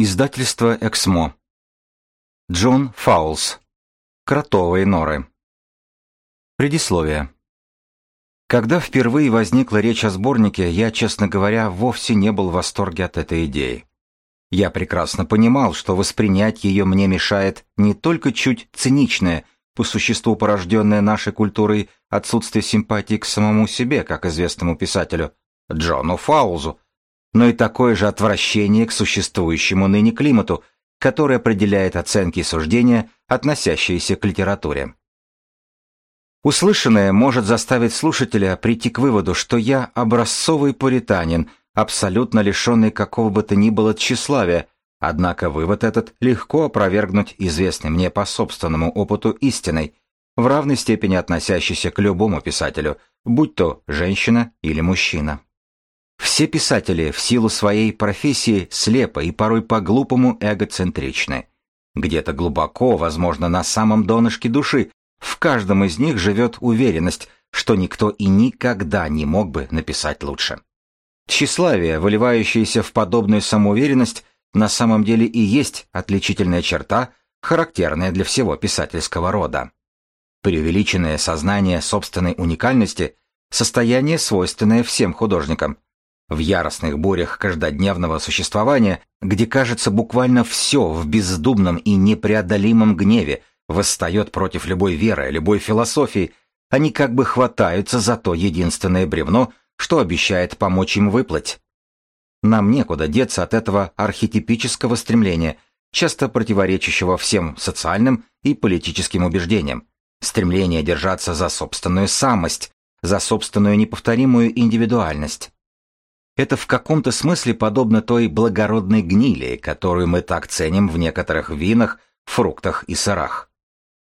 Издательство «Эксмо». Джон Фаулс. Кротовые норы. Предисловие. Когда впервые возникла речь о сборнике, я, честно говоря, вовсе не был в восторге от этой идеи. Я прекрасно понимал, что воспринять ее мне мешает не только чуть циничное, по существу порожденное нашей культурой отсутствие симпатии к самому себе, как известному писателю, Джону Фаулзу, но и такое же отвращение к существующему ныне климату, который определяет оценки и суждения, относящиеся к литературе. Услышанное может заставить слушателя прийти к выводу, что я образцовый пуританин, абсолютно лишенный какого бы то ни было тщеславия, однако вывод этот легко опровергнуть известный мне по собственному опыту истиной, в равной степени относящейся к любому писателю, будь то женщина или мужчина. Все писатели в силу своей профессии слепо и порой по-глупому эгоцентричны. Где-то глубоко, возможно, на самом донышке души, в каждом из них живет уверенность, что никто и никогда не мог бы написать лучше. Тщеславие, выливающееся в подобную самоуверенность, на самом деле и есть отличительная черта, характерная для всего писательского рода. Преувеличенное сознание собственной уникальности – состояние, свойственное всем художникам, в яростных бурях каждодневного существования, где кажется буквально все в бездумном и непреодолимом гневе восстает против любой веры, любой философии, они как бы хватаются за то единственное бревно, что обещает помочь им выплыть. Нам некуда деться от этого архетипического стремления, часто противоречащего всем социальным и политическим убеждениям, стремление держаться за собственную самость, за собственную неповторимую индивидуальность. Это в каком-то смысле подобно той благородной гнили, которую мы так ценим в некоторых винах, фруктах и сырах.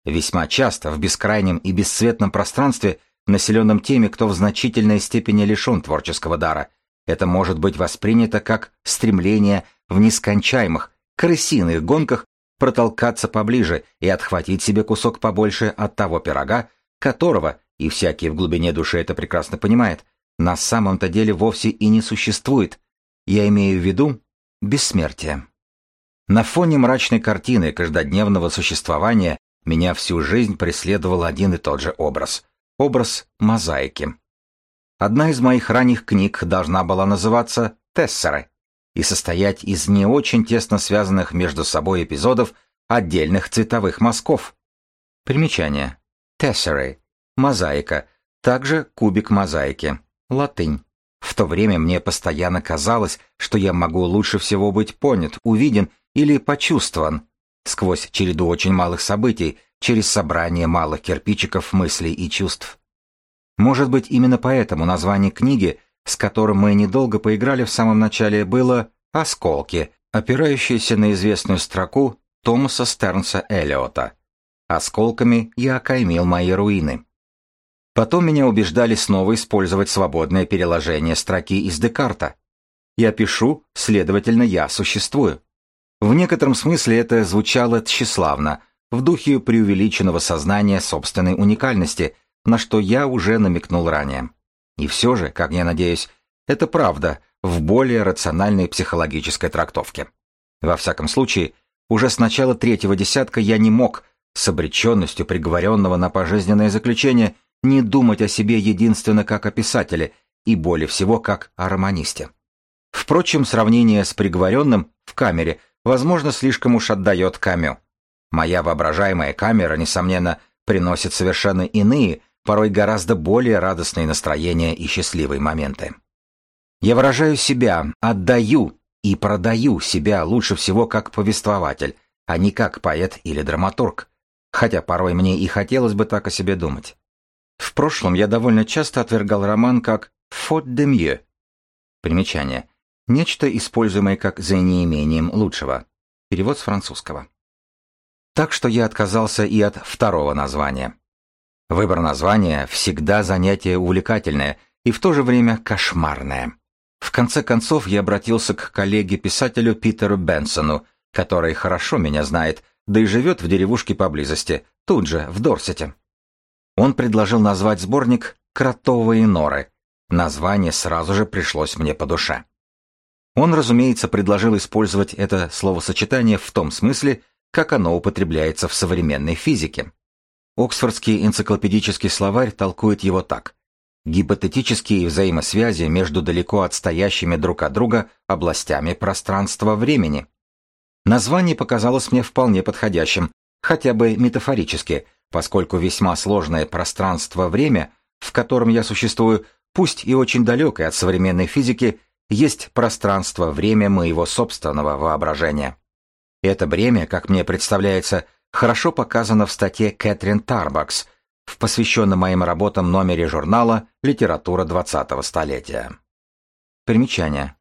Весьма часто в бескрайнем и бесцветном пространстве, населенном теми, кто в значительной степени лишен творческого дара, это может быть воспринято как стремление в нескончаемых, крысиных гонках протолкаться поближе и отхватить себе кусок побольше от того пирога, которого, и всякий в глубине души это прекрасно понимает, на самом-то деле вовсе и не существует. Я имею в виду бессмертие. На фоне мрачной картины каждодневного существования меня всю жизнь преследовал один и тот же образ. Образ мозаики. Одна из моих ранних книг должна была называться «Тессеры» и состоять из не очень тесно связанных между собой эпизодов отдельных цветовых мазков. Примечание. Тессеры. Мозаика. Также кубик мозаики латынь. В то время мне постоянно казалось, что я могу лучше всего быть понят, увиден или почувствован сквозь череду очень малых событий, через собрание малых кирпичиков мыслей и чувств. Может быть, именно поэтому название книги, с которым мы недолго поиграли в самом начале, было «Осколки», опирающееся на известную строку Томаса Стернса Эллиота. «Осколками я окаймил мои руины». Потом меня убеждали снова использовать свободное переложение строки из Декарта. Я пишу, следовательно, я существую. В некотором смысле это звучало тщеславно, в духе преувеличенного сознания собственной уникальности, на что я уже намекнул ранее. И все же, как я надеюсь, это правда в более рациональной психологической трактовке. Во всяком случае, уже с начала третьего десятка я не мог, с обреченностью приговоренного на пожизненное заключение, не думать о себе единственно как о писателе и более всего как о романисте. Впрочем, сравнение с приговоренным в камере, возможно, слишком уж отдает Камю. Моя воображаемая камера, несомненно, приносит совершенно иные, порой гораздо более радостные настроения и счастливые моменты. Я выражаю себя, отдаю и продаю себя лучше всего как повествователь, а не как поэт или драматург, хотя порой мне и хотелось бы так о себе думать. В прошлом я довольно часто отвергал роман как «faute de mieux». Примечание. Нечто, используемое как за неимением лучшего. Перевод с французского. Так что я отказался и от второго названия. Выбор названия всегда занятие увлекательное и в то же время кошмарное. В конце концов я обратился к коллеге-писателю Питеру Бенсону, который хорошо меня знает, да и живет в деревушке поблизости, тут же, в Дорсете. Он предложил назвать сборник «Кротовые норы». Название сразу же пришлось мне по душе. Он, разумеется, предложил использовать это словосочетание в том смысле, как оно употребляется в современной физике. Оксфордский энциклопедический словарь толкует его так. Гипотетические взаимосвязи между далеко отстоящими друг от друга областями пространства-времени. Название показалось мне вполне подходящим, хотя бы метафорически, поскольку весьма сложное пространство-время, в котором я существую, пусть и очень далекое от современной физики, есть пространство-время моего собственного воображения. Это бремя, как мне представляется, хорошо показано в статье Кэтрин Тарбакс в посвященном моим работам номере журнала «Литература 20-го столетия». Примечание.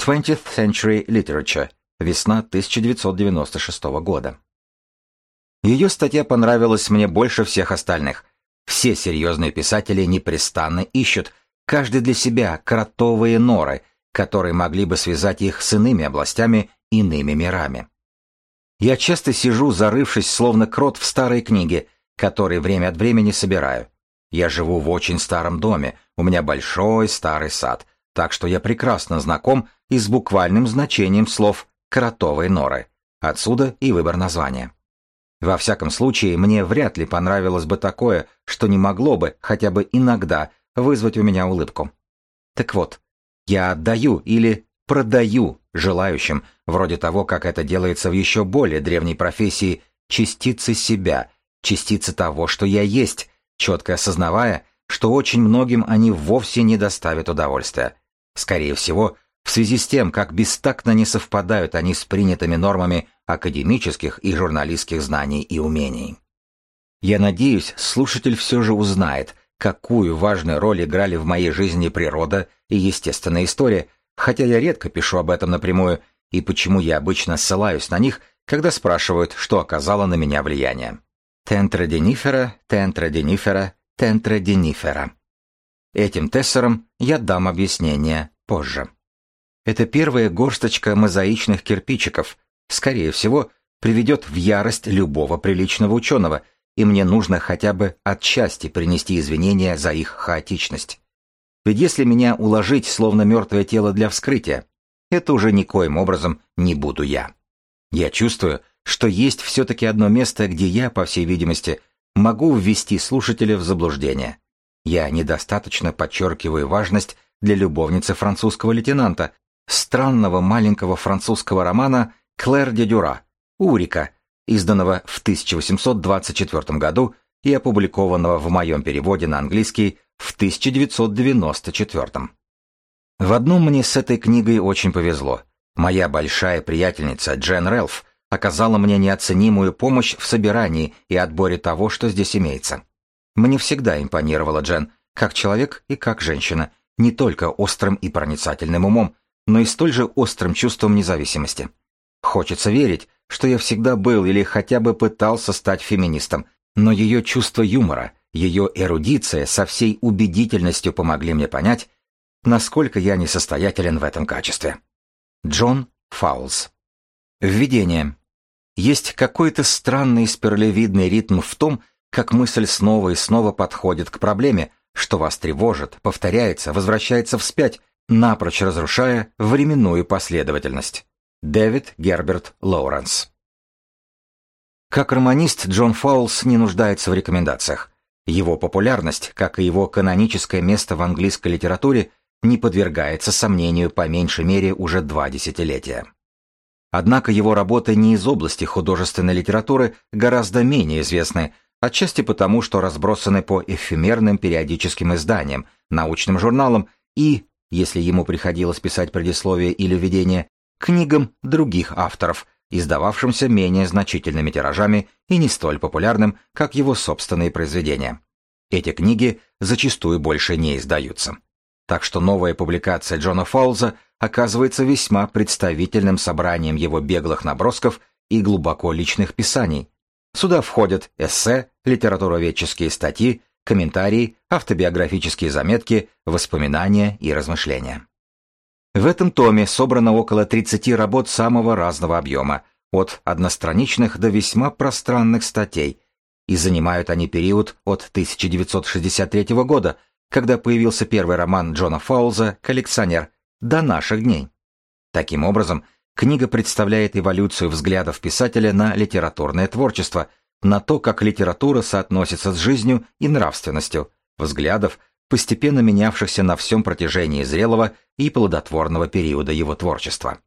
20th Century Literature. Весна 1996 года. Ее статья понравилась мне больше всех остальных. Все серьезные писатели непрестанно ищут, каждый для себя, кротовые норы, которые могли бы связать их с иными областями, иными мирами. Я часто сижу, зарывшись, словно крот в старой книге, которые время от времени собираю. Я живу в очень старом доме, у меня большой старый сад, так что я прекрасно знаком и с буквальным значением слов «кротовые норы». Отсюда и выбор названия. Во всяком случае, мне вряд ли понравилось бы такое, что не могло бы, хотя бы иногда, вызвать у меня улыбку. Так вот, я отдаю или продаю желающим, вроде того, как это делается в еще более древней профессии, частицы себя, частицы того, что я есть, четко осознавая, что очень многим они вовсе не доставят удовольствия. Скорее всего, в связи с тем, как бестактно не совпадают они с принятыми нормами академических и журналистских знаний и умений. Я надеюсь, слушатель все же узнает, какую важную роль играли в моей жизни природа и естественная история, хотя я редко пишу об этом напрямую, и почему я обычно ссылаюсь на них, когда спрашивают, что оказало на меня влияние. Тентраденифера, тентраденифера, тентраденифера. Этим тессерам я дам объяснение позже. Это первая горсточка мозаичных кирпичиков, скорее всего, приведет в ярость любого приличного ученого, и мне нужно хотя бы отчасти принести извинения за их хаотичность. Ведь если меня уложить словно мертвое тело для вскрытия, это уже никоим образом не буду я. Я чувствую, что есть все-таки одно место, где я, по всей видимости, могу ввести слушателя в заблуждение. Я недостаточно подчеркиваю важность для любовницы французского лейтенанта, странного маленького французского романа «Клэр де Дюра» «Урика», изданного в 1824 году и опубликованного в моем переводе на английский в 1994. В одном мне с этой книгой очень повезло. Моя большая приятельница Джен Рэлф оказала мне неоценимую помощь в собирании и отборе того, что здесь имеется. Мне всегда импонировала Джен, как человек и как женщина, не только острым и проницательным умом, но и столь же острым чувством независимости. Хочется верить, что я всегда был или хотя бы пытался стать феминистом, но ее чувство юмора, ее эрудиция со всей убедительностью помогли мне понять, насколько я несостоятелен в этом качестве. Джон Фаулс. Введение. Есть какой-то странный спиралевидный ритм в том, как мысль снова и снова подходит к проблеме, что вас тревожит, повторяется, возвращается вспять, напрочь разрушая временную последовательность. Дэвид Герберт Лоуренс. Как романист Джон Фаулс не нуждается в рекомендациях. Его популярность, как и его каноническое место в английской литературе, не подвергается сомнению по меньшей мере уже два десятилетия. Однако его работы не из области художественной литературы гораздо менее известны, отчасти потому, что разбросаны по эфемерным периодическим изданиям, научным журналам и, если ему приходилось писать предисловие или введение, книгам других авторов, издававшимся менее значительными тиражами и не столь популярным, как его собственные произведения. Эти книги зачастую больше не издаются. Так что новая публикация Джона Фаулза оказывается весьма представительным собранием его беглых набросков и глубоко личных писаний. Сюда входят эссе, литературоведческие статьи, комментарии, автобиографические заметки, воспоминания и размышления. В этом томе собрано около 30 работ самого разного объема, от одностраничных до весьма пространных статей, и занимают они период от 1963 года, когда появился первый роман Джона Фаулза «Коллекционер», до наших дней. Таким образом, книга представляет эволюцию взглядов писателя на литературное творчество, на то, как литература соотносится с жизнью и нравственностью, взглядов, постепенно менявшихся на всем протяжении зрелого и плодотворного периода его творчества.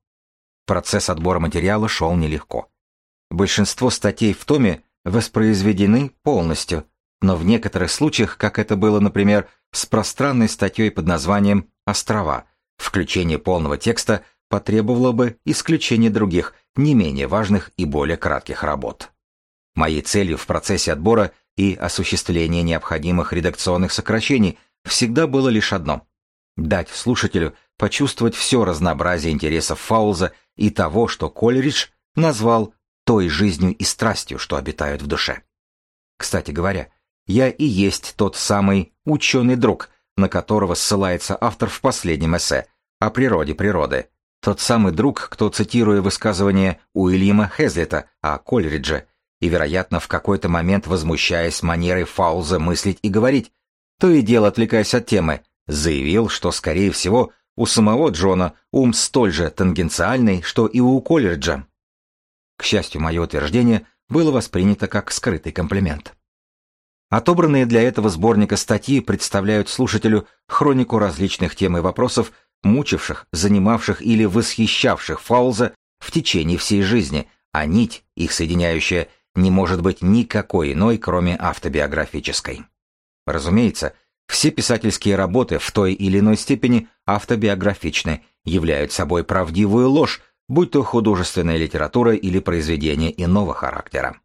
Процесс отбора материала шел нелегко. Большинство статей в томе воспроизведены полностью, но в некоторых случаях, как это было, например, с пространной статьей под названием «Острова», включение полного текста потребовало бы исключения других, не менее важных и более кратких работ. Моей целью в процессе отбора и осуществления необходимых редакционных сокращений всегда было лишь одно – дать слушателю почувствовать все разнообразие интересов Фаулза и того, что Кольридж назвал той жизнью и страстью, что обитают в душе. Кстати говоря, я и есть тот самый ученый друг, на которого ссылается автор в последнем эссе о природе природы. Тот самый друг, кто, цитируя высказывание Уильяма Хезлета о Кольридже, и, вероятно, в какой-то момент возмущаясь манерой Фауза мыслить и говорить, то и дело отвлекаясь от темы, заявил, что, скорее всего, у самого Джона ум столь же тангенциальный, что и у Коллерджа. К счастью, мое утверждение было воспринято как скрытый комплимент. Отобранные для этого сборника статьи представляют слушателю хронику различных тем и вопросов, мучивших, занимавших или восхищавших Фаулза в течение всей жизни, а нить, их соединяющая, не может быть никакой иной, кроме автобиографической. Разумеется, все писательские работы в той или иной степени автобиографичны, являют собой правдивую ложь, будь то художественная литература или произведение иного характера.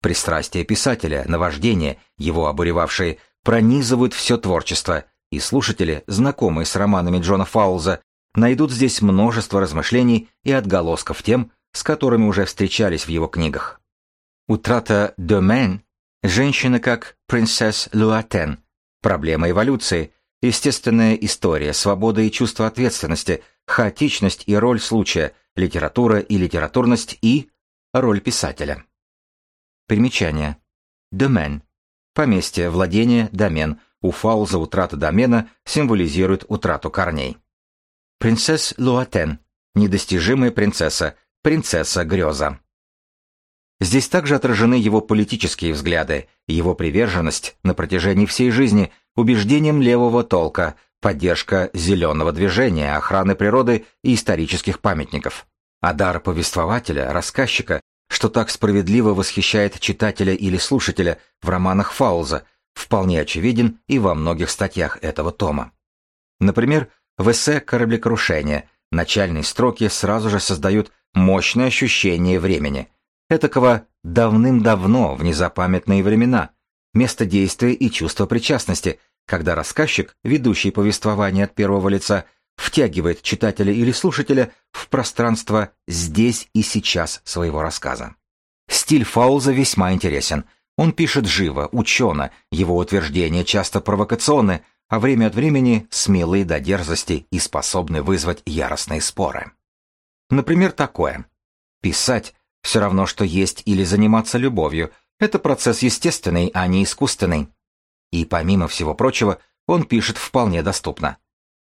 Пристрастие писателя, наваждение, его обуревавшие, пронизывают все творчество, и слушатели, знакомые с романами Джона Фаулза, найдут здесь множество размышлений и отголосков тем, с которыми уже встречались в его книгах. Утрата домен, женщина как принцесс Луатен, проблема эволюции, естественная история, свобода и чувство ответственности, хаотичность и роль случая, литература и литературность и роль писателя. Примечание. Домен. Поместье, владение, домен. У Фауза утрата домена символизирует утрату корней. Принцесс Луатен. Недостижимая принцесса. Принцесса-греза. Здесь также отражены его политические взгляды, его приверженность на протяжении всей жизни убеждениям левого толка, поддержка зеленого движения, охраны природы и исторических памятников. А дар повествователя, рассказчика, что так справедливо восхищает читателя или слушателя в романах Фауза, вполне очевиден и во многих статьях этого тома. Например, в эссе «Кораблекрушение» начальные строки сразу же создают мощное ощущение времени – этакого давным-давно в незапамятные времена, место действия и чувство причастности, когда рассказчик, ведущий повествование от первого лица, втягивает читателя или слушателя в пространство здесь и сейчас своего рассказа. Стиль Фауза весьма интересен. Он пишет живо, учено, его утверждения часто провокационны, а время от времени смелые до дерзости и способны вызвать яростные споры. Например, такое. Писать все равно, что есть или заниматься любовью. Это процесс естественный, а не искусственный. И помимо всего прочего, он пишет вполне доступно.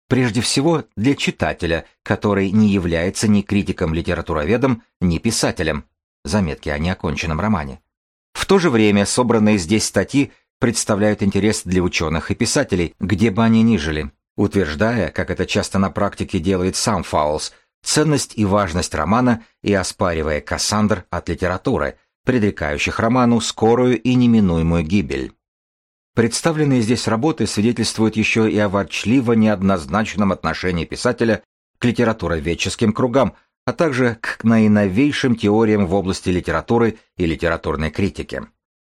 Прежде всего, для читателя, который не является ни критиком-литературоведом, ни писателем. Заметки о неоконченном романе. В то же время собранные здесь статьи представляют интерес для ученых и писателей, где бы они ни жили, утверждая, как это часто на практике делает сам Фаулс, ценность и важность романа и оспаривая Кассандр от литературы, предрекающих роману скорую и неминуемую гибель. Представленные здесь работы свидетельствуют еще и о ворчливо неоднозначном отношении писателя к литературоведческим кругам, а также к наиновейшим теориям в области литературы и литературной критики.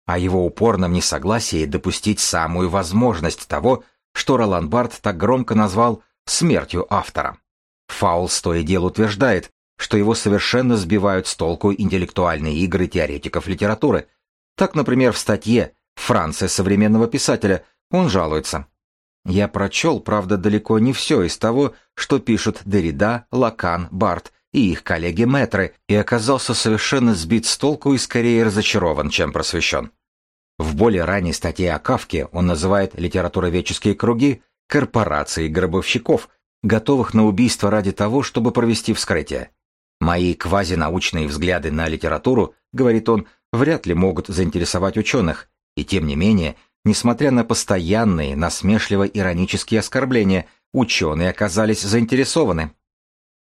О его упорном несогласии допустить самую возможность того, что Ролан Барт так громко назвал «смертью автора». Фаулс то и дело утверждает, что его совершенно сбивают с толку интеллектуальные игры теоретиков литературы. Так, например, в статье «Франция современного писателя» он жалуется. Я прочел, правда, далеко не все из того, что пишут Деррида, Лакан, Барт и их коллеги-мэтры, и оказался совершенно сбит с толку и скорее разочарован, чем просвещен. В более ранней статье о Кавке он называет литературоведческие круги корпорацией гробовщиков, готовых на убийство ради того, чтобы провести вскрытие. Мои квазинаучные взгляды на литературу, говорит он, вряд ли могут заинтересовать ученых, и тем не менее, несмотря на постоянные насмешливо-иронические оскорбления, ученые оказались заинтересованы.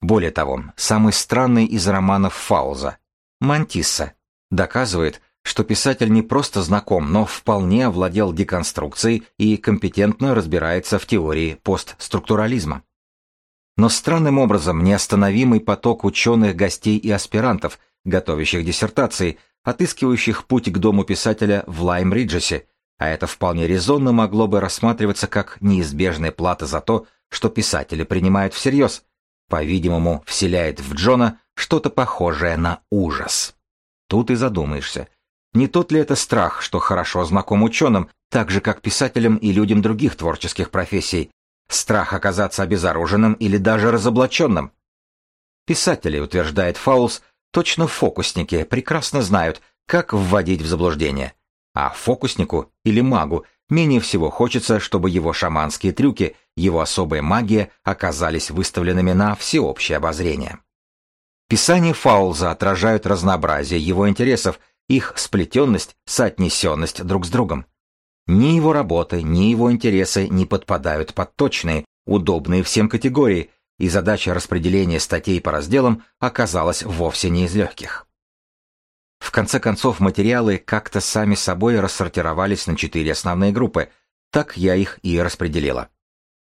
Более того, самый странный из романов Фауза, Мантисса, доказывает, что писатель не просто знаком, но вполне овладел деконструкцией и компетентно разбирается в теории постструктурализма. Но странным образом неостановимый поток ученых, гостей и аспирантов, готовящих диссертации, отыскивающих путь к дому писателя в Лайм-Риджесе, а это вполне резонно могло бы рассматриваться как неизбежная плата за то, что писатели принимают всерьез, по-видимому, вселяет в Джона что-то похожее на ужас. Тут и задумаешься, не тот ли это страх, что хорошо знаком ученым, так же как писателям и людям других творческих профессий, страх оказаться обезоруженным или даже разоблаченным? Писатели, утверждает Фаулс, точно фокусники, прекрасно знают, как вводить в заблуждение. А фокуснику или магу менее всего хочется, чтобы его шаманские трюки, его особая магия оказались выставленными на всеобщее обозрение. Писания Фаулза отражают разнообразие его интересов, их сплетенность, соотнесенность друг с другом. Ни его работы, ни его интересы не подпадают под точные, удобные всем категории, и задача распределения статей по разделам оказалась вовсе не из легких. В конце концов, материалы как-то сами собой рассортировались на четыре основные группы, так я их и распределила.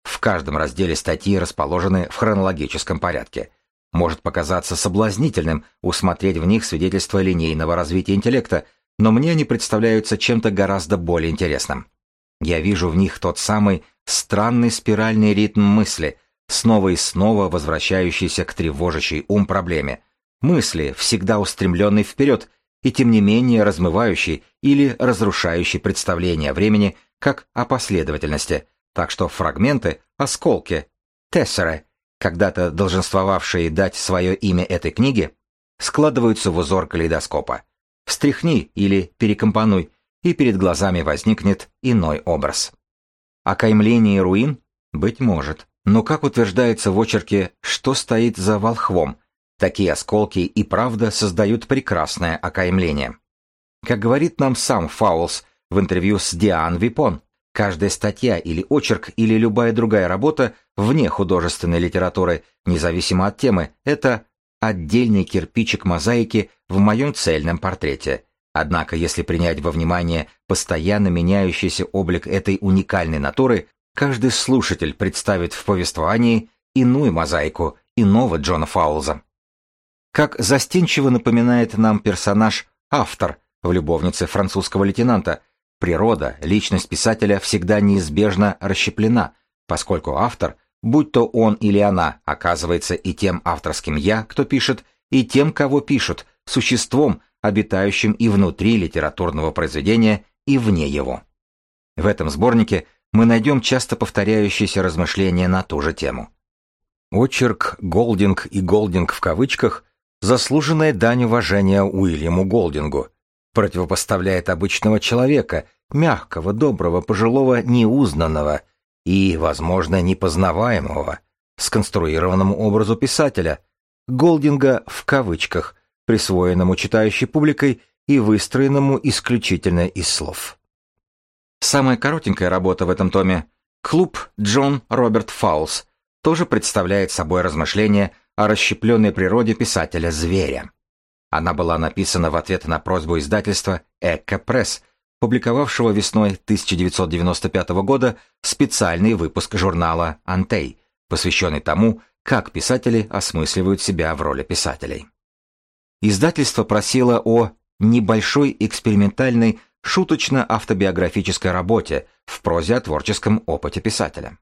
В каждом разделе статьи расположены в хронологическом порядке. Может показаться соблазнительным усмотреть в них свидетельство линейного развития интеллекта, но мне они представляются чем-то гораздо более интересным. Я вижу в них тот самый странный спиральный ритм мысли, снова и снова возвращающийся к тревожащей ум проблеме. Мысли, всегда устремленной вперед, и тем не менее размывающий или разрушающий представление о времени как о последовательности, так что фрагменты, осколки, тессеры, когда-то долженствовавшие дать свое имя этой книге, складываются в узор калейдоскопа. Встряхни или перекомпонуй, и перед глазами возникнет иной образ. Окаймление руин? Быть может. Но, как утверждается в очерке «Что стоит за волхвом?», такие осколки и правда создают прекрасное окаймление. Как говорит нам сам Фаулс в интервью с Диан Випон, каждая статья или очерк или любая другая работа вне художественной литературы, независимо от темы, это отдельный кирпичик мозаики в моем цельном портрете. Однако, если принять во внимание постоянно меняющийся облик этой уникальной натуры, Каждый слушатель представит в повествовании иную мозаику иного Джона Фаулза. Как застенчиво напоминает нам персонаж автор в любовнице французского лейтенанта, природа, личность писателя всегда неизбежно расщеплена, поскольку автор, будь то он или она, оказывается и тем авторским «я», кто пишет, и тем, кого пишут, существом, обитающим и внутри литературного произведения, и вне его. В этом сборнике мы найдем часто повторяющиеся размышления на ту же тему. Очерк «Голдинг» и «Голдинг» в кавычках – заслуженная дань уважения Уильяму Голдингу, противопоставляет обычного человека, мягкого, доброго, пожилого, неузнанного и, возможно, непознаваемого, сконструированному образу писателя, Голдинга в кавычках, присвоенному читающей публикой и выстроенному исключительно из слов. Самая коротенькая работа в этом томе «Клуб Джон Роберт Фаулс» тоже представляет собой размышление о расщепленной природе писателя-зверя. Она была написана в ответ на просьбу издательства «Эко Пресс», публиковавшего весной 1995 года специальный выпуск журнала «Антей», посвященный тому, как писатели осмысливают себя в роли писателей. Издательство просило о небольшой экспериментальной шуточно-автобиографической работе в прозе о творческом опыте писателя.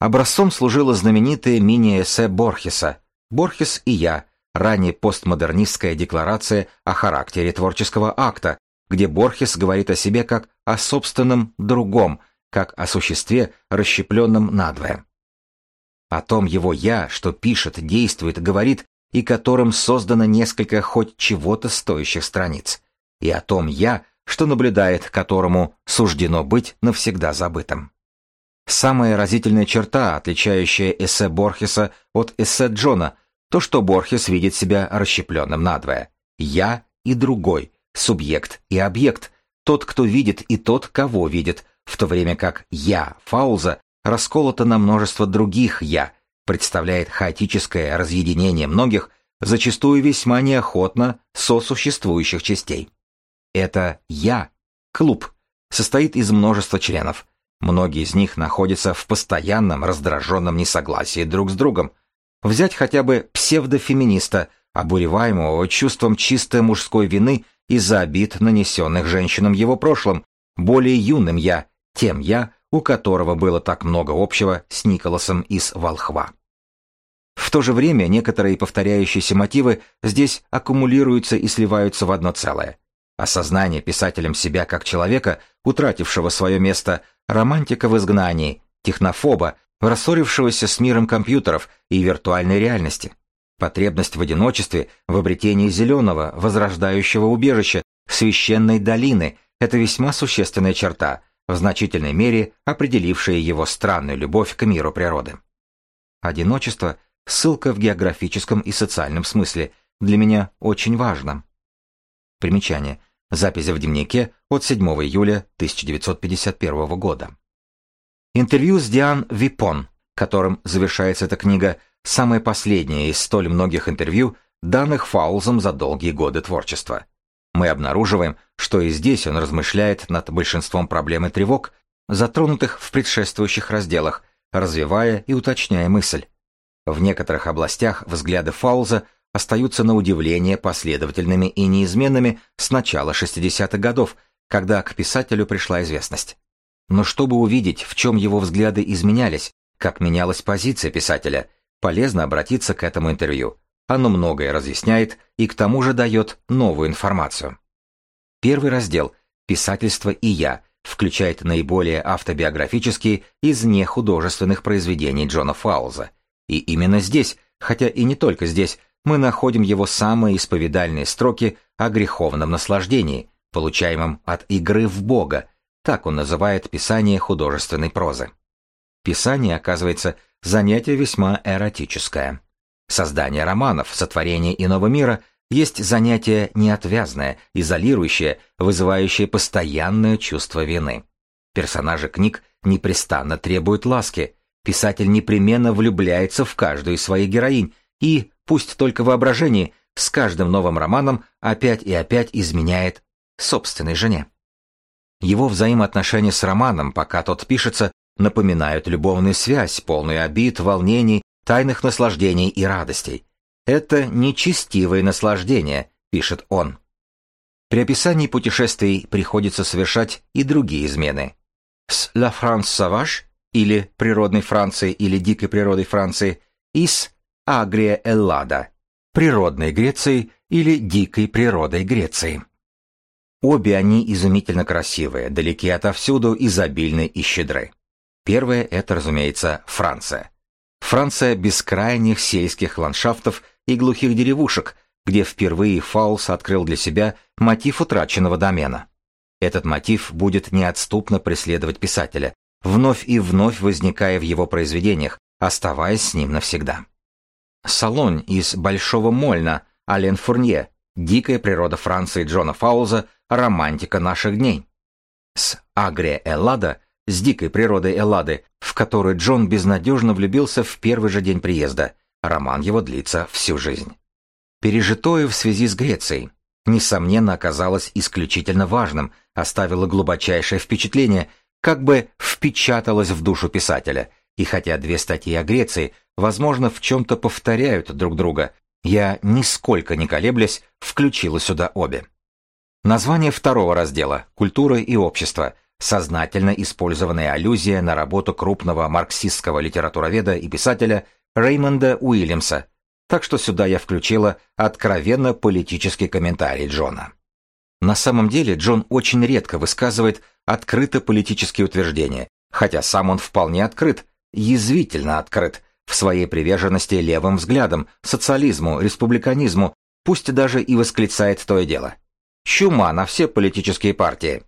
Образцом служила знаменитая мини-эссе Борхеса «Борхес и я», ранее постмодернистская декларация о характере творческого акта, где Борхес говорит о себе как о собственном другом, как о существе, расщепленном надвое. О том его «я», что пишет, действует, говорит, и которым создано несколько хоть чего-то стоящих страниц. И о том «я», что наблюдает, которому суждено быть навсегда забытым. Самая разительная черта, отличающая эссе Борхеса от эссе Джона, то, что Борхес видит себя расщепленным надвое. «Я» и «другой», субъект и объект, тот, кто видит, и тот, кого видит, в то время как «я» Фауза расколото на множество других «я», представляет хаотическое разъединение многих, зачастую весьма неохотно сосуществующих частей. Это «я», клуб, состоит из множества членов. Многие из них находятся в постоянном раздраженном несогласии друг с другом. Взять хотя бы псевдофеминиста, обуреваемого чувством чистой мужской вины из-за обид, нанесенных женщинам его прошлым, более юным я, тем я, у которого было так много общего с Николасом из Волхва. В то же время некоторые повторяющиеся мотивы здесь аккумулируются и сливаются в одно целое. Осознание писателем себя как человека, утратившего свое место, романтика в изгнании, технофоба, рассорившегося с миром компьютеров и виртуальной реальности. Потребность в одиночестве, в обретении зеленого, возрождающего убежища, священной долины – это весьма существенная черта, в значительной мере определившая его странную любовь к миру природы. Одиночество – ссылка в географическом и социальном смысле, для меня очень важно. Примечание. Запись в дневнике от 7 июля 1951 года. Интервью с Диан Випон, которым завершается эта книга, самое последнее из столь многих интервью, данных Фаулзом за долгие годы творчества. Мы обнаруживаем, что и здесь он размышляет над большинством проблем и тревог, затронутых в предшествующих разделах, развивая и уточняя мысль. В некоторых областях взгляды Фаулза остаются на удивление последовательными и неизменными с начала 60-х годов, когда к писателю пришла известность. Но чтобы увидеть, в чем его взгляды изменялись, как менялась позиция писателя, полезно обратиться к этому интервью. Оно многое разъясняет и к тому же дает новую информацию. Первый раздел «Писательство и я» включает наиболее автобиографические из нехудожественных произведений Джона Фаулза. И именно здесь, хотя и не только здесь, мы находим его самые исповедальные строки о греховном наслаждении, получаемом от игры в Бога, так он называет писание художественной прозы. Писание, оказывается, занятие весьма эротическое. Создание романов, сотворение иного мира есть занятие неотвязное, изолирующее, вызывающее постоянное чувство вины. Персонажи книг непрестанно требуют ласки, писатель непременно влюбляется в каждую из своих героинь и, пусть только воображении, с каждым новым романом опять и опять изменяет собственной жене. Его взаимоотношения с романом, пока тот пишется, напоминают любовную связь, полную обид, волнений, тайных наслаждений и радостей. Это нечестивое наслаждение, пишет он. При описании путешествий приходится совершать и другие измены. С «La France Sauvage» или «Природной Франции» или «Дикой природой Франции» и с «Агрия Эллада» «Природной Греции» или «Дикой природой Греции». Обе они изумительно красивые, далеки отовсюду, изобильны и щедры. Первое — это, разумеется, Франция. Франция бескрайних сельских ландшафтов и глухих деревушек, где впервые Фаулс открыл для себя мотив утраченного домена. Этот мотив будет неотступно преследовать писателя, вновь и вновь возникая в его произведениях, оставаясь с ним навсегда. Салон из Большого Мольна, Ален Фурнье, Дикая природа Франции Джона Фаулза, романтика наших дней. С Агрия Эллада, с дикой природой Эллады, в которую Джон безнадежно влюбился в первый же день приезда. Роман его длится всю жизнь. Пережитое в связи с Грецией, несомненно, оказалось исключительно важным, оставило глубочайшее впечатление, как бы впечаталось в душу писателя, и хотя две статьи о Греции, возможно, в чем-то повторяют друг друга, я, нисколько не колеблясь, включила сюда обе. Название второго раздела «Культура и общество» сознательно использованная аллюзия на работу крупного марксистского литературоведа и писателя Реймонда Уильямса, так что сюда я включила откровенно политический комментарий Джона. На самом деле Джон очень редко высказывает открыто политические утверждения, хотя сам он вполне открыт, язвительно открыт, в своей приверженности левым взглядам, социализму, республиканизму, пусть даже и восклицает то и дело. Чума на все политические партии.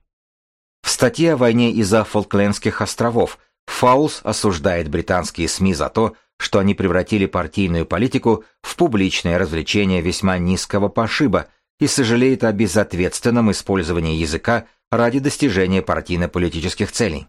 В статье о войне из-за Фолклендских островов, Фаулс осуждает британские СМИ за то, что они превратили партийную политику в публичное развлечение весьма низкого пошиба и сожалеет о безответственном использовании языка ради достижения партийно-политических целей.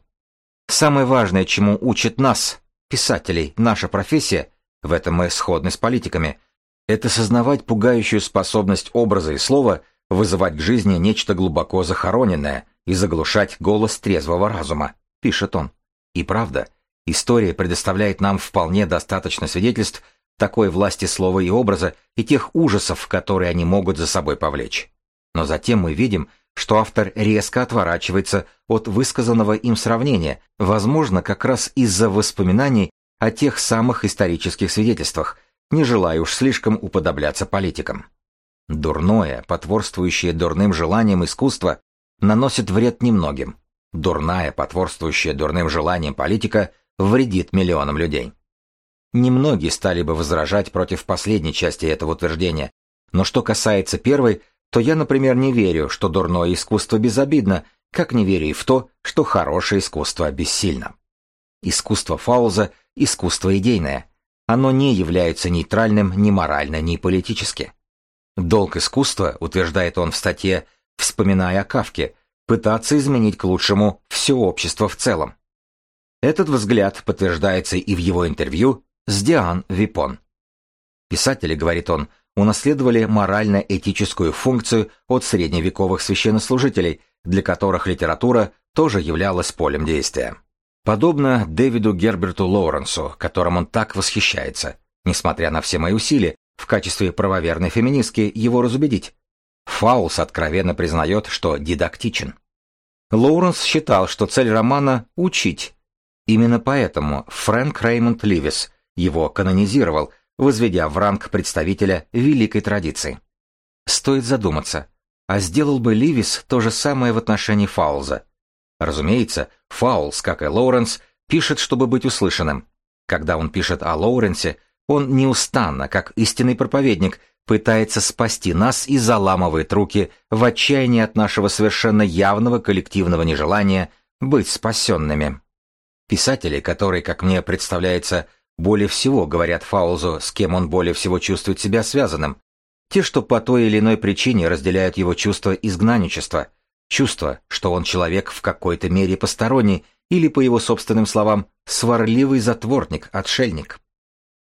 Самое важное, чему учит нас, писателей, наша профессия, в этом мы сходны с политиками, это сознавать пугающую способность образа и слова вызывать к жизни нечто глубоко захороненное и заглушать голос трезвого разума, пишет он. И правда, история предоставляет нам вполне достаточно свидетельств такой власти слова и образа и тех ужасов, которые они могут за собой повлечь. Но затем мы видим, что автор резко отворачивается от высказанного им сравнения, возможно, как раз из-за воспоминаний о тех самых исторических свидетельствах, не желая уж слишком уподобляться политикам. Дурное, потворствующее дурным желаниям искусство, наносит вред немногим. Дурная, потворствующая дурным желаниям политика, вредит миллионам людей. Немногие стали бы возражать против последней части этого утверждения, но что касается первой, то я, например, не верю, что дурное искусство безобидно, как не верю и в то, что хорошее искусство бессильно. Искусство Фауза – искусство идейное. Оно не является нейтральным ни морально, ни политически. Долг искусства, утверждает он в статье, вспоминая о Кавке, пытаться изменить к лучшему все общество в целом. Этот взгляд подтверждается и в его интервью с Диан Випон. Писатели, говорит он, унаследовали морально-этическую функцию от средневековых священнослужителей, для которых литература тоже являлась полем действия. Подобно Дэвиду Герберту Лоуренсу, которым он так восхищается, несмотря на все мои усилия, в качестве правоверной феминистки его разубедить. Фаулс откровенно признает, что дидактичен. Лоуренс считал, что цель романа — учить. Именно поэтому Фрэнк Реймонд Ливис его канонизировал, возведя в ранг представителя великой традиции. Стоит задуматься, а сделал бы Ливис то же самое в отношении Фаулза? Разумеется, Фаулс, как и Лоуренс, пишет, чтобы быть услышанным. Когда он пишет о Лоуренсе, он неустанно, как истинный проповедник, пытается спасти нас и заламывает руки в отчаянии от нашего совершенно явного коллективного нежелания быть спасенными. Писатели, которые, как мне представляется, более всего говорят Фаузу, с кем он более всего чувствует себя связанным, те, что по той или иной причине разделяют его чувство изгнанничества, чувство, что он человек в какой-то мере посторонний или, по его собственным словам, сварливый затворник, отшельник.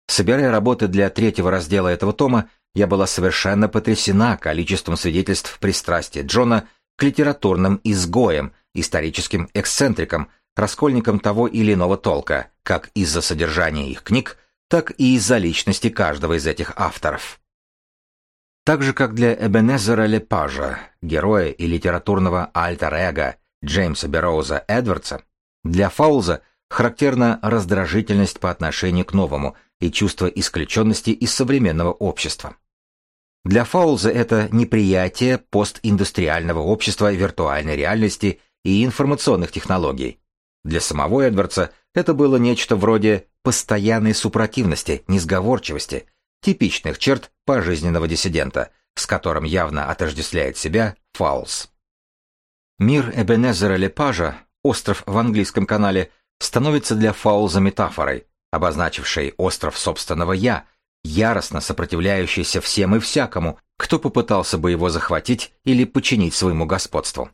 Собирая работы для третьего раздела этого тома, я была совершенно потрясена количеством свидетельств пристрастия Джона к литературным изгоям, историческим эксцентрикам, раскольникам того или иного толка, как из-за содержания их книг, так и из-за личности каждого из этих авторов. Так же, как для Эбенезера Лепажа, героя и литературного альтер-эго Джеймса Берроуза Эдвардса, для Фаулза характерна раздражительность по отношению к новому – и чувство исключенности из современного общества. Для Фаулза это неприятие постиндустриального общества виртуальной реальности и информационных технологий. Для самого Эдвардса это было нечто вроде постоянной супротивности, несговорчивости, типичных черт пожизненного диссидента, с которым явно отождествляет себя Фаулс. Мир Эбенезера Лепажа, остров в английском канале, становится для Фаулза метафорой, обозначивший остров собственного «я», яростно сопротивляющийся всем и всякому, кто попытался бы его захватить или подчинить своему господству.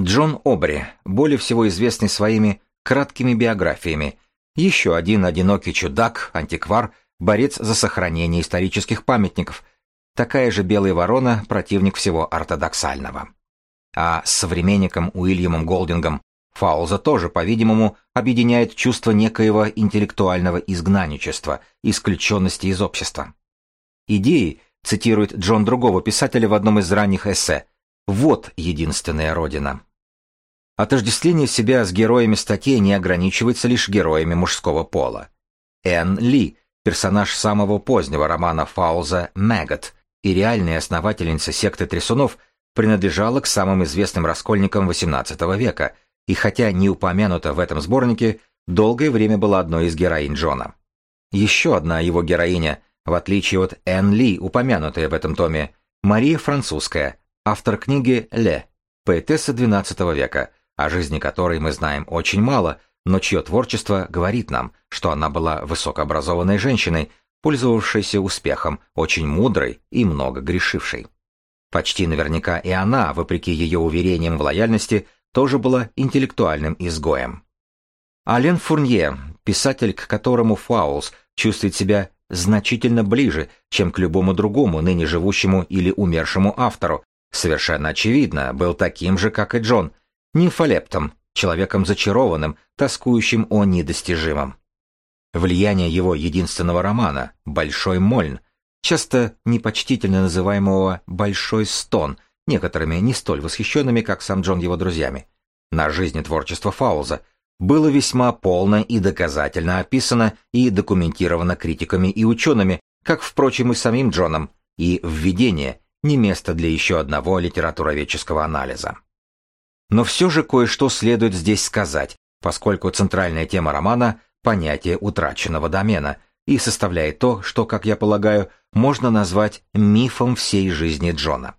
Джон Обри, более всего известный своими краткими биографиями, еще один одинокий чудак, антиквар, борец за сохранение исторических памятников, такая же белая ворона, противник всего ортодоксального. А с современником Уильямом Голдингом Фауза тоже, по-видимому, объединяет чувство некоего интеллектуального изгнанничества, исключенности из общества. Идеи, цитирует Джон другого писателя в одном из ранних эссе, «Вот единственная родина». Отождествление себя с героями статей не ограничивается лишь героями мужского пола. Энн Ли, персонаж самого позднего романа Фауза «Мэггот» и реальная основательница секты трясунов, принадлежала к самым известным раскольникам XVIII века – и хотя не упомянута в этом сборнике, долгое время была одной из героинь Джона. Еще одна его героиня, в отличие от Энн Ли, упомянутая в этом томе, Мария Французская, автор книги «Ле», поэтесса XII века, о жизни которой мы знаем очень мало, но чье творчество говорит нам, что она была высокообразованной женщиной, пользовавшейся успехом, очень мудрой и много грешившей. Почти наверняка и она, вопреки ее уверениям в лояльности, тоже была интеллектуальным изгоем. Ален Фурнье, писатель, к которому Фаулс чувствует себя значительно ближе, чем к любому другому ныне живущему или умершему автору, совершенно очевидно, был таким же, как и Джон, нимфолептом, человеком зачарованным, тоскующим о недостижимом. Влияние его единственного романа «Большой Мольн», часто непочтительно называемого «Большой Стон», некоторыми не столь восхищенными, как сам Джон его друзьями, на жизнь и творчество Фауза, было весьма полно и доказательно описано и документировано критиками и учеными, как, впрочем, и самим Джоном, и введение не место для еще одного литературоведческого анализа. Но все же кое-что следует здесь сказать, поскольку центральная тема романа – понятие утраченного домена и составляет то, что, как я полагаю, можно назвать мифом всей жизни Джона.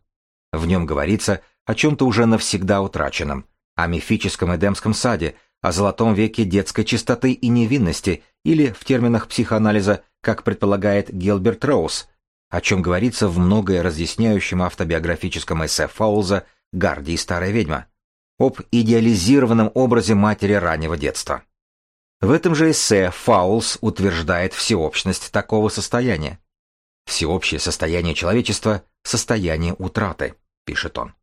В нем говорится о чем-то уже навсегда утраченном, о мифическом Эдемском саде, о золотом веке детской чистоты и невинности, или, в терминах психоанализа, как предполагает Гилберт Роуз, о чем говорится в многое разъясняющем автобиографическом эссе Фаулза «Гарди и старая ведьма», об идеализированном образе матери раннего детства. В этом же эссе Фаулс утверждает всеобщность такого состояния. «Всеобщее состояние человечества – состояние утраты», – пишет он.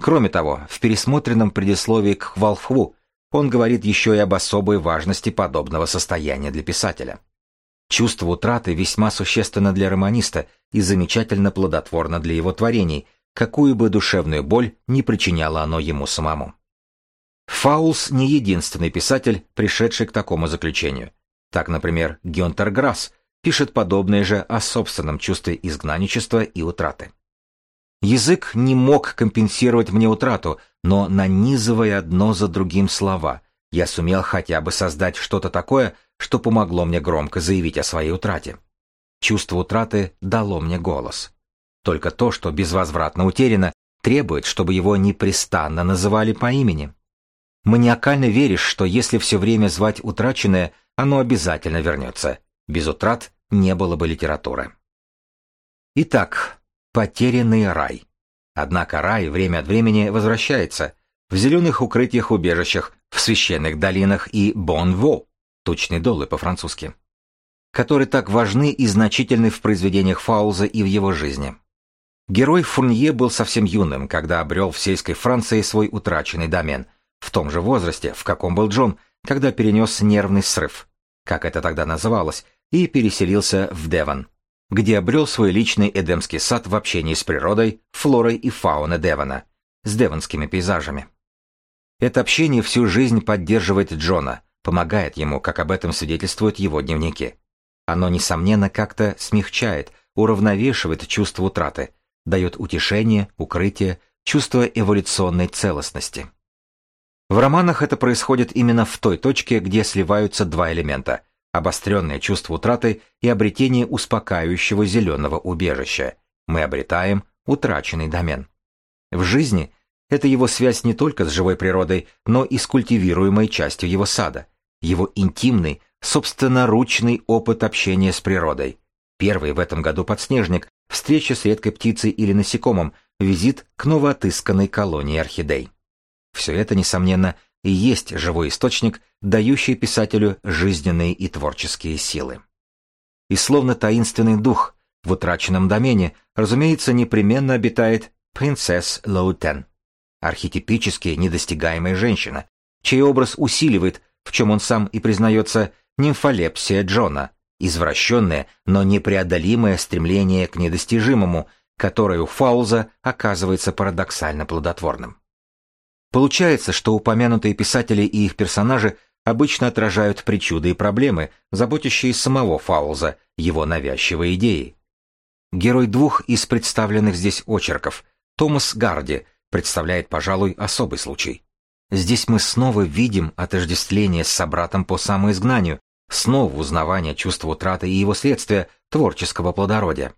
Кроме того, в пересмотренном предисловии к Хвалфхву он говорит еще и об особой важности подобного состояния для писателя. Чувство утраты весьма существенно для романиста и замечательно плодотворно для его творений, какую бы душевную боль не причиняло оно ему самому. Фаулс не единственный писатель, пришедший к такому заключению. Так, например, Гюнтер Грасс пишет подобное же о собственном чувстве изгнанничества и утраты. Язык не мог компенсировать мне утрату, но, нанизывая одно за другим слова, я сумел хотя бы создать что-то такое, что помогло мне громко заявить о своей утрате. Чувство утраты дало мне голос. Только то, что безвозвратно утеряно, требует, чтобы его непрестанно называли по имени. Маниакально веришь, что если все время звать утраченное, оно обязательно вернется. Без утрат не было бы литературы. Итак, Потерянный рай. Однако рай время от времени возвращается в зеленых укрытиях-убежищах, в священных долинах и бонво, точные долы по-французски, которые так важны и значительны в произведениях Фауза и в его жизни. Герой Фурнье был совсем юным, когда обрел в сельской Франции свой утраченный домен, в том же возрасте, в каком был Джон, когда перенес нервный срыв, как это тогда называлось, и переселился в Девон где обрел свой личный Эдемский сад в общении с природой, флорой и фауной Девона, с девонскими пейзажами. Это общение всю жизнь поддерживает Джона, помогает ему, как об этом свидетельствуют его дневники. Оно, несомненно, как-то смягчает, уравновешивает чувство утраты, дает утешение, укрытие, чувство эволюционной целостности. В романах это происходит именно в той точке, где сливаются два элемента обостренное чувство утраты и обретение успокаивающего зеленого убежища. Мы обретаем утраченный домен. В жизни это его связь не только с живой природой, но и с культивируемой частью его сада, его интимный, собственноручный опыт общения с природой. Первый в этом году подснежник, встреча с редкой птицей или насекомым, визит к новоотысканной колонии орхидей. Все это, несомненно, и есть живой источник, дающий писателю жизненные и творческие силы. И словно таинственный дух в утраченном домене, разумеется, непременно обитает принцесс Лоутен, архетипически недостигаемая женщина, чей образ усиливает, в чем он сам и признается, нимфолепсия Джона, извращенное, но непреодолимое стремление к недостижимому, которое у Фауза оказывается парадоксально плодотворным. Получается, что упомянутые писатели и их персонажи обычно отражают причуды и проблемы, заботящие самого Фаулза, его навязчивые идеи. Герой двух из представленных здесь очерков, Томас Гарди, представляет, пожалуй, особый случай. Здесь мы снова видим отождествление с собратом по самоизгнанию, снова узнавание чувства утраты и его следствия творческого плодородия.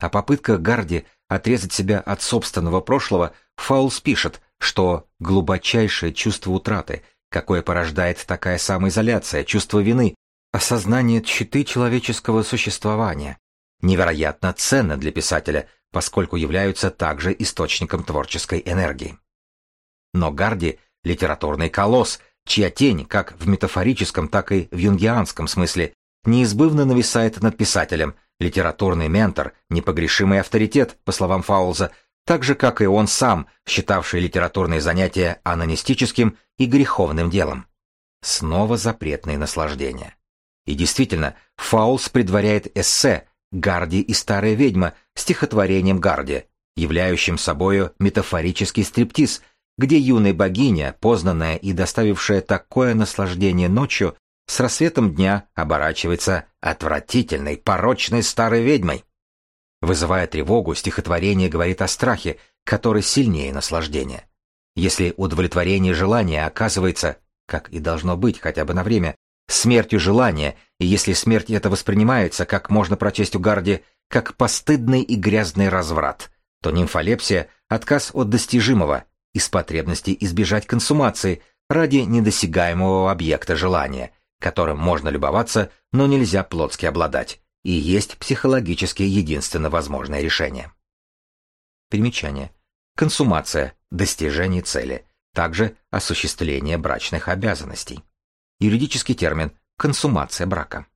А попытка Гарди отрезать себя от собственного прошлого, Фаулс пишет, что глубочайшее чувство утраты, какое порождает такая самоизоляция, чувство вины, осознание тщеты человеческого существования, невероятно ценно для писателя, поскольку являются также источником творческой энергии. Но Гарди — литературный колосс, чья тень, как в метафорическом, так и в юнгианском смысле, неизбывно нависает над писателем, литературный ментор, непогрешимый авторитет, по словам Фаулза, так же, как и он сам, считавший литературные занятия анонистическим и греховным делом. Снова запретные наслаждения. И действительно, Фаулс предваряет эссе «Гарди и старая ведьма» стихотворением Гарди, являющим собою метафорический стриптиз, где юная богиня, познанная и доставившая такое наслаждение ночью, с рассветом дня оборачивается отвратительной, порочной старой ведьмой. Вызывая тревогу, стихотворение говорит о страхе, который сильнее наслаждения. Если удовлетворение желания оказывается, как и должно быть хотя бы на время, смертью желания, и если смерть это воспринимается, как можно прочесть у Гарди, как постыдный и грязный разврат, то нимфолепсия — отказ от достижимого, из потребности избежать консумации ради недосягаемого объекта желания, которым можно любоваться, но нельзя плотски обладать, и есть психологически единственно возможное решение. Примечание. Консумация, достижение цели, также осуществление брачных обязанностей. Юридический термин «консумация брака».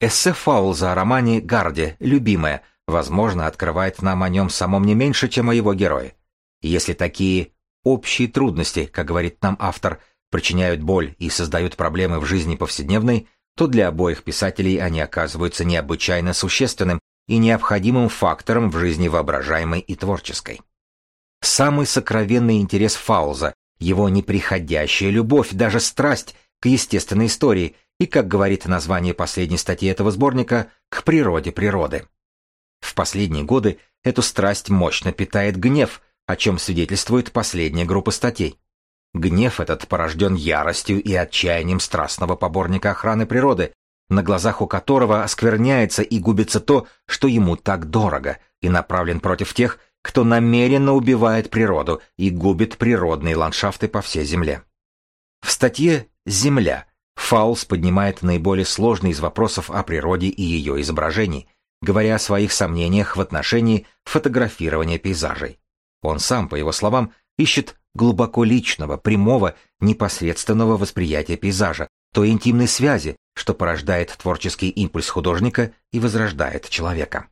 Эссе Фаулза о романе «Гарди. Любимая» возможно, открывает нам о нем самом не меньше, чем о его герое. Если такие общие трудности, как говорит нам автор, причиняют боль и создают проблемы в жизни повседневной, то для обоих писателей они оказываются необычайно существенным и необходимым фактором в жизни воображаемой и творческой. Самый сокровенный интерес Фауза, его неприходящая любовь, даже страсть к естественной истории и, как говорит название последней статьи этого сборника, к природе природы. В последние годы эту страсть мощно питает гнев, о чем свидетельствует последняя группа статей. Гнев этот порожден яростью и отчаянием страстного поборника охраны природы, на глазах у которого оскверняется и губится то, что ему так дорого, и направлен против тех, кто намеренно убивает природу и губит природные ландшафты по всей Земле. В статье «Земля» Фаулс поднимает наиболее сложный из вопросов о природе и ее изображении, говоря о своих сомнениях в отношении фотографирования пейзажей. Он сам, по его словам, ищет глубоко личного, прямого, непосредственного восприятия пейзажа, той интимной связи, что порождает творческий импульс художника и возрождает человека.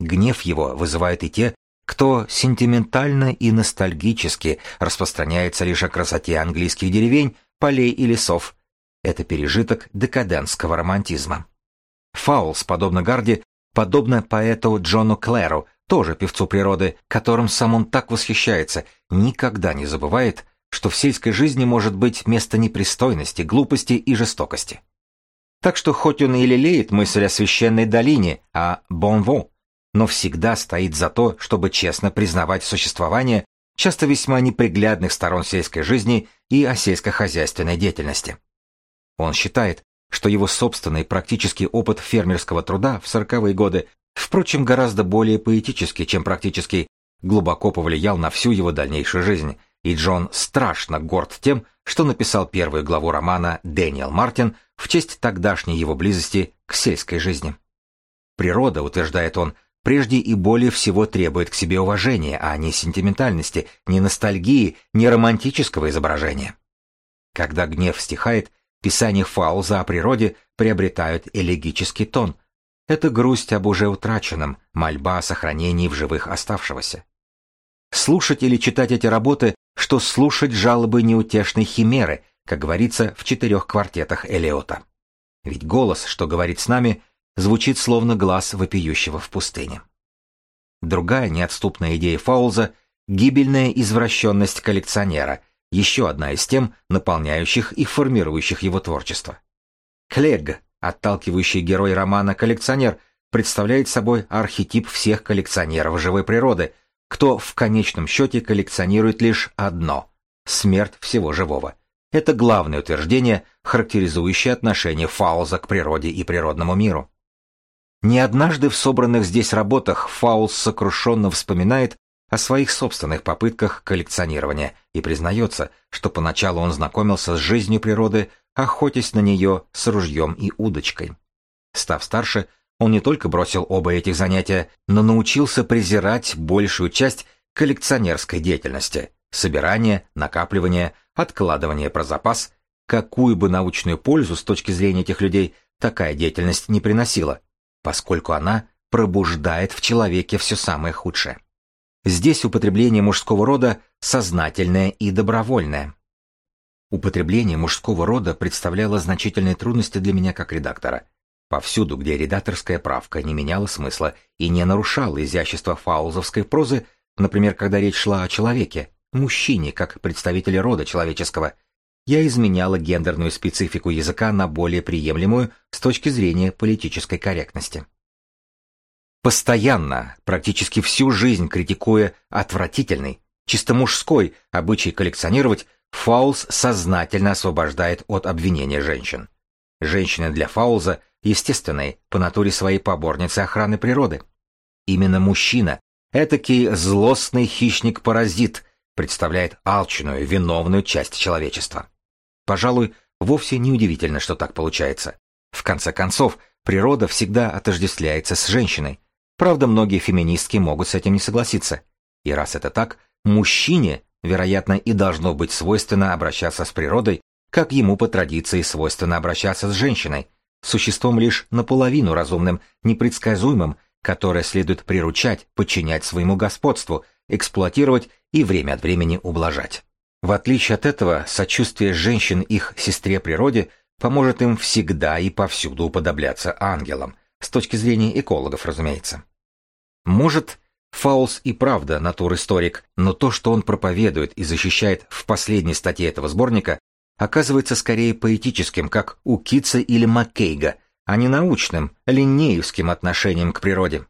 Гнев его вызывают и те, кто сентиментально и ностальгически распространяется лишь о красоте английских деревень, полей и лесов. Это пережиток декадентского романтизма. Фаулс, подобно Гарди, подобно поэту Джону Клэру, тоже певцу природы, которым сам он так восхищается, никогда не забывает, что в сельской жизни может быть место непристойности, глупости и жестокости. Так что хоть он и лелеет мысль о священной долине, о бонву, но всегда стоит за то, чтобы честно признавать существование часто весьма неприглядных сторон сельской жизни и о сельскохозяйственной деятельности. Он считает, что его собственный практический опыт фермерского труда в сороковые годы впрочем, гораздо более поэтический, чем практический, глубоко повлиял на всю его дальнейшую жизнь, и Джон страшно горд тем, что написал первую главу романа «Дэниел Мартин» в честь тогдашней его близости к сельской жизни. Природа, утверждает он, прежде и более всего требует к себе уважения, а не сентиментальности, не ностальгии, не романтического изображения. Когда гнев стихает, писания Фауза о природе приобретают элегический тон – это грусть об уже утраченном, мольба о сохранении в живых оставшегося. Слушать или читать эти работы, что слушать жалобы неутешной химеры, как говорится в четырех квартетах Элиота. Ведь голос, что говорит с нами, звучит словно глаз вопиющего в пустыне. Другая неотступная идея Фаулза — гибельная извращенность коллекционера, еще одна из тем, наполняющих и формирующих его творчество. Клегг Отталкивающий герой романа «Коллекционер» представляет собой архетип всех коллекционеров живой природы, кто в конечном счете коллекционирует лишь одно – смерть всего живого. Это главное утверждение, характеризующее отношение Фауза к природе и природному миру. Не однажды в собранных здесь работах Фауз сокрушенно вспоминает о своих собственных попытках коллекционирования и признается, что поначалу он знакомился с жизнью природы, охотясь на нее с ружьем и удочкой. Став старше, он не только бросил оба этих занятия, но научился презирать большую часть коллекционерской деятельности – собирание, накапливание, откладывание про запас, какую бы научную пользу с точки зрения этих людей такая деятельность не приносила, поскольку она пробуждает в человеке все самое худшее. Здесь употребление мужского рода сознательное и добровольное. Употребление мужского рода представляло значительные трудности для меня как редактора. Повсюду, где редакторская правка не меняла смысла и не нарушала изящества фаузовской прозы, например, когда речь шла о человеке, мужчине, как представителе рода человеческого, я изменяла гендерную специфику языка на более приемлемую с точки зрения политической корректности. Постоянно, практически всю жизнь критикуя отвратительный, чисто мужской обычай коллекционировать, Фаулс сознательно освобождает от обвинения женщин. Женщины для Фаулза естественные, по натуре своей поборницы охраны природы. Именно мужчина, этакий злостный хищник-паразит, представляет алчную, виновную часть человечества. Пожалуй, вовсе не удивительно, что так получается. В конце концов, природа всегда отождествляется с женщиной. Правда, многие феминистки могут с этим не согласиться. И раз это так, мужчине, вероятно, и должно быть свойственно обращаться с природой, как ему по традиции свойственно обращаться с женщиной, существом лишь наполовину разумным, непредсказуемым, которое следует приручать, подчинять своему господству, эксплуатировать и время от времени ублажать. В отличие от этого, сочувствие женщин их сестре природе поможет им всегда и повсюду уподобляться ангелам, с точки зрения экологов, разумеется. Может, Фаулс и правда натур-историк, но то, что он проповедует и защищает в последней статье этого сборника, оказывается скорее поэтическим, как у Китса или Маккейга, а не научным, линеевским отношением к природе.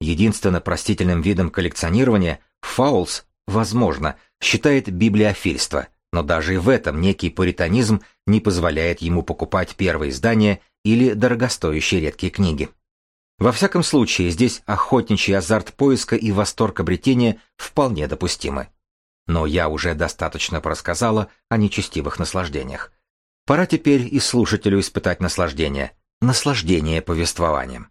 Единственно простительным видом коллекционирования Фаулс, возможно, считает библиофильство, но даже и в этом некий пуританизм не позволяет ему покупать первые издания или дорогостоящие редкие книги. Во всяком случае, здесь охотничий азарт поиска и восторг обретения вполне допустимы. Но я уже достаточно просказала о нечестивых наслаждениях. Пора теперь и слушателю испытать наслаждение, наслаждение повествованием.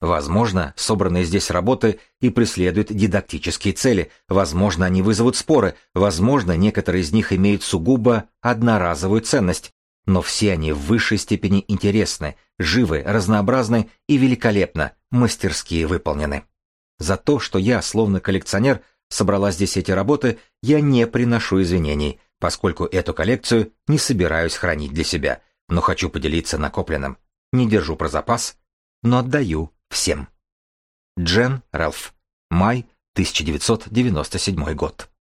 Возможно, собранные здесь работы и преследуют дидактические цели, возможно, они вызовут споры, возможно, некоторые из них имеют сугубо одноразовую ценность, но все они в высшей степени интересны, живы, разнообразны и великолепно, мастерски выполнены. За то, что я, словно коллекционер, собрала здесь эти работы, я не приношу извинений, поскольку эту коллекцию не собираюсь хранить для себя, но хочу поделиться накопленным. Не держу про запас, но отдаю всем. Джен Рэлф. Май 1997 год.